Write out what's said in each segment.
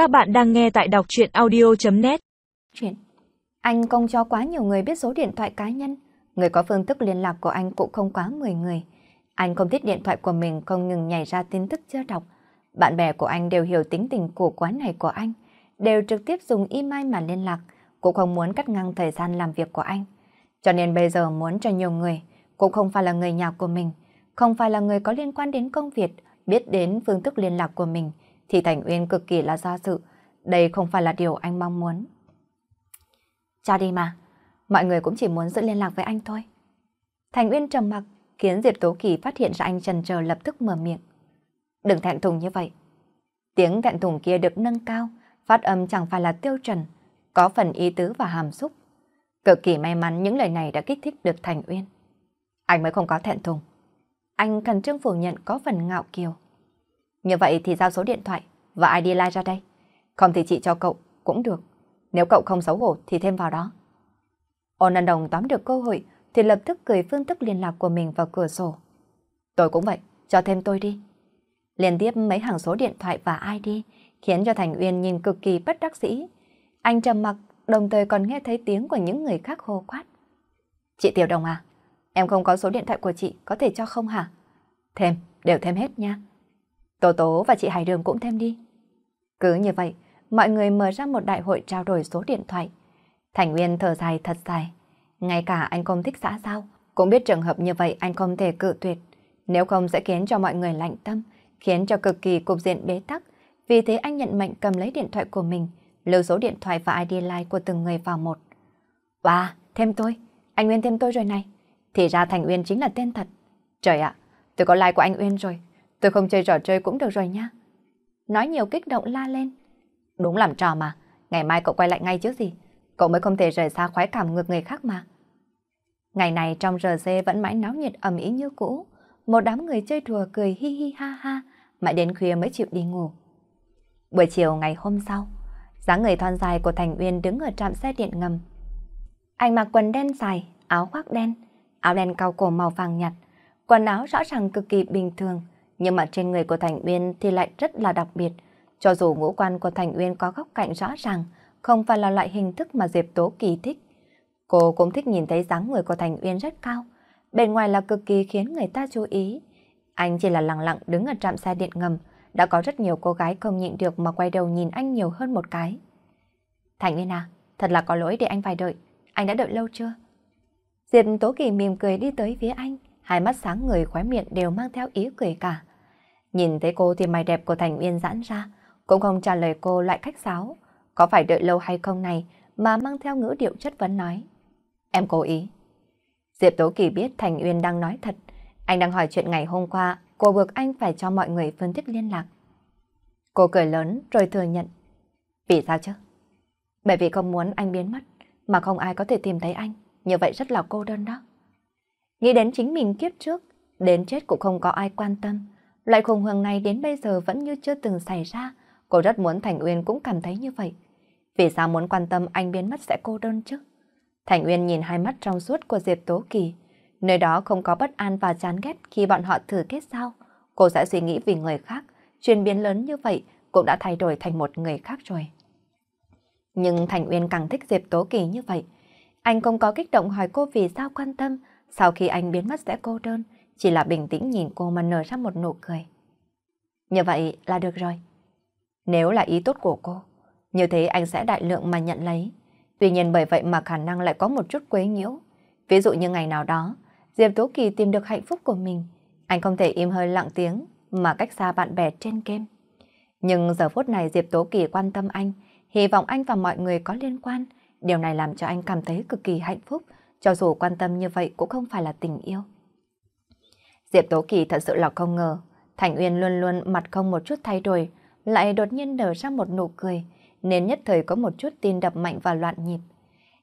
Các bạn đang nghe tại đọc chuyện audio.net Chuyện Anh không cho quá nhiều người biết số điện thoại cá nhân. Người có phương thức liên lạc của anh cũng không quá 10 người. Anh không thích điện thoại của mình không ngừng nhảy ra tin tức chưa đọc. Bạn bè của anh đều hiểu tính tình của quán này của anh. Đều trực tiếp dùng email mà liên lạc. Cũng không muốn cắt ngang thời gian làm việc của anh. Cho nên bây giờ muốn cho nhiều người, cũng không phải là người nhà của mình, không phải là người có liên quan đến công việc, biết đến phương thức liên lạc của mình, thì Thành Uyên cực kỳ là do dự. Đây không phải là điều anh mong muốn. Cho đi mà, mọi người cũng chỉ muốn giữ liên lạc với anh thôi. Thành Uyên trầm mặc, khiến Diệp Tố Kỳ phát hiện ra anh trần chờ lập tức mở miệng. Đừng thẹn thùng như vậy. Tiếng thẹn thùng kia được nâng cao, phát âm chẳng phải là tiêu chuẩn, có phần ý tứ và hàm xúc. Cực kỳ may mắn những lời này đã kích thích được Thành Uyên. Anh mới không có thẹn thùng. Anh cần trương phủ nhận có phần ngạo kiều. Như vậy thì giao số điện thoại và ID like ra đây. Không thì chị cho cậu cũng được. Nếu cậu không xấu hổ thì thêm vào đó. Ôn ân đồng tóm được cơ hội thì lập tức gửi phương thức liên lạc của mình vào cửa sổ. Tôi cũng vậy, cho thêm tôi đi. Liên tiếp mấy hàng số điện thoại và ID khiến cho Thành Uyên nhìn cực kỳ bất đắc dĩ. Anh trầm mặc, đồng thời còn nghe thấy tiếng của những người khác hô quát. Chị Tiểu Đồng à, em không có số điện thoại của chị, có thể cho không hả? Thêm, đều thêm hết nha. Tố Tố và chị Hải Đường cũng thêm đi. Cứ như vậy, mọi người mở ra một đại hội trao đổi số điện thoại. Thành Nguyên thở dài thật dài. Ngay cả anh không thích xã giao, cũng biết trường hợp như vậy anh không thể cự tuyệt. Nếu không sẽ khiến cho mọi người lạnh tâm, khiến cho cực kỳ cục diện bế tắc. Vì thế anh nhận mệnh cầm lấy điện thoại của mình, lưu số điện thoại và ID line của từng người vào một. Wow, thêm tôi. Anh Nguyên thêm tôi rồi này. Thì ra Thành Uyên chính là tên thật. Trời ạ, tôi có like của anh Uyên rồi. Tôi không chơi trò chơi cũng được rồi nha. Nói nhiều kích động la lên. Đúng làm trò mà, ngày mai cậu quay lại ngay chứ gì. Cậu mới không thể rời xa khoái cảm ngược người khác mà. Ngày này trong RC vẫn mãi náo nhiệt ầm ý như cũ. Một đám người chơi đùa cười hi hi ha ha, mãi đến khuya mới chịu đi ngủ. Buổi chiều ngày hôm sau, dáng người thon dài của Thành Uyên đứng ở trạm xe điện ngầm. Anh mặc quần đen dài, áo khoác đen, áo đen cao cổ màu vàng nhạt, quần áo rõ ràng cực kỳ bình thường, nhưng mà trên người của Thành Uyên thì lại rất là đặc biệt. Cho dù ngũ quan của Thành Uyên có góc cạnh rõ ràng, không phải là loại hình thức mà Diệp Tố Kỳ thích. Cô cũng thích nhìn thấy dáng người của Thành Uyên rất cao, bên ngoài là cực kỳ khiến người ta chú ý. Anh chỉ là lặng lặng đứng ở trạm xe điện ngầm, đã có rất nhiều cô gái không nhịn được mà quay đầu nhìn anh nhiều hơn một cái. Thành Uyên à, thật là có lỗi để anh phải đợi, anh đã đợi lâu chưa? Diệp Tố Kỳ mỉm cười đi tới phía anh, hai mắt sáng người khóe miệng đều mang theo ý cười cả. Nhìn thấy cô thì mày đẹp của Thành Uyên giãn ra, cũng không trả lời cô loại khách sáo. Có phải đợi lâu hay không này mà mang theo ngữ điệu chất vấn nói. Em cố ý. Diệp Tố Kỳ biết Thành Uyên đang nói thật. Anh đang hỏi chuyện ngày hôm qua, cô buộc anh phải cho mọi người phân tích liên lạc. Cô cười lớn rồi thừa nhận. Vì sao chứ? Bởi vì không muốn anh biến mất, mà không ai có thể tìm thấy anh. Như vậy rất là cô đơn đó. Nghĩ đến chính mình kiếp trước, đến chết cũng không có ai quan tâm. Loại khủng hoảng này đến bây giờ vẫn như chưa từng xảy ra. Cô rất muốn Thành Uyên cũng cảm thấy như vậy. Vì sao muốn quan tâm anh biến mất sẽ cô đơn chứ? Thành Uyên nhìn hai mắt trong suốt của Diệp Tố Kỳ. Nơi đó không có bất an và chán ghét khi bọn họ thử kết giao. Cô sẽ suy nghĩ vì người khác. Chuyển biến lớn như vậy cũng đã thay đổi thành một người khác rồi. Nhưng Thành Uyên càng thích Diệp Tố Kỳ như vậy. Anh không có kích động hỏi cô vì sao quan tâm. Sau khi anh biến mất sẽ cô đơn chỉ là bình tĩnh nhìn cô mà nở ra một nụ cười. Như vậy là được rồi. Nếu là ý tốt của cô, như thế anh sẽ đại lượng mà nhận lấy. Tuy nhiên bởi vậy mà khả năng lại có một chút quấy nhiễu. Ví dụ như ngày nào đó, Diệp Tố Kỳ tìm được hạnh phúc của mình, anh không thể im hơi lặng tiếng mà cách xa bạn bè trên game. Nhưng giờ phút này Diệp Tố Kỳ quan tâm anh, hy vọng anh và mọi người có liên quan. Điều này làm cho anh cảm thấy cực kỳ hạnh phúc, cho dù quan tâm như vậy cũng không phải là tình yêu. Diệp Tố Kỳ thật sự là không ngờ, Thành Uyên luôn luôn mặt không một chút thay đổi, lại đột nhiên nở ra một nụ cười, nên nhất thời có một chút tin đập mạnh và loạn nhịp.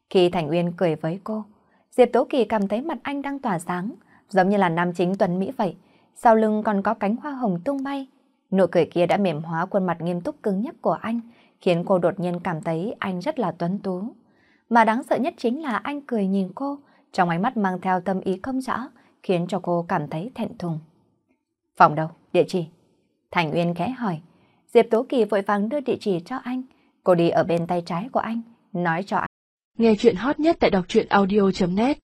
Khi Thành Uyên cười với cô, Diệp Tố Kỳ cảm thấy mặt anh đang tỏa sáng, giống như là nam chính tuần Mỹ vậy, sau lưng còn có cánh hoa hồng tung bay. Nụ cười kia đã mềm hóa khuôn mặt nghiêm túc cứng nhắc của anh, khiến cô đột nhiên cảm thấy anh rất là tuấn tú. Mà đáng sợ nhất chính là anh cười nhìn cô, trong ánh mắt mang theo tâm ý không rõ, khiến cho cô cảm thấy thẹn thùng. Phòng đâu? Địa chỉ? Thành Uyên khẽ hỏi. Diệp Tố Kỳ vội vàng đưa địa chỉ cho anh. Cô đi ở bên tay trái của anh, nói cho anh. Nghe chuyện hot nhất tại đọc truyện audio.net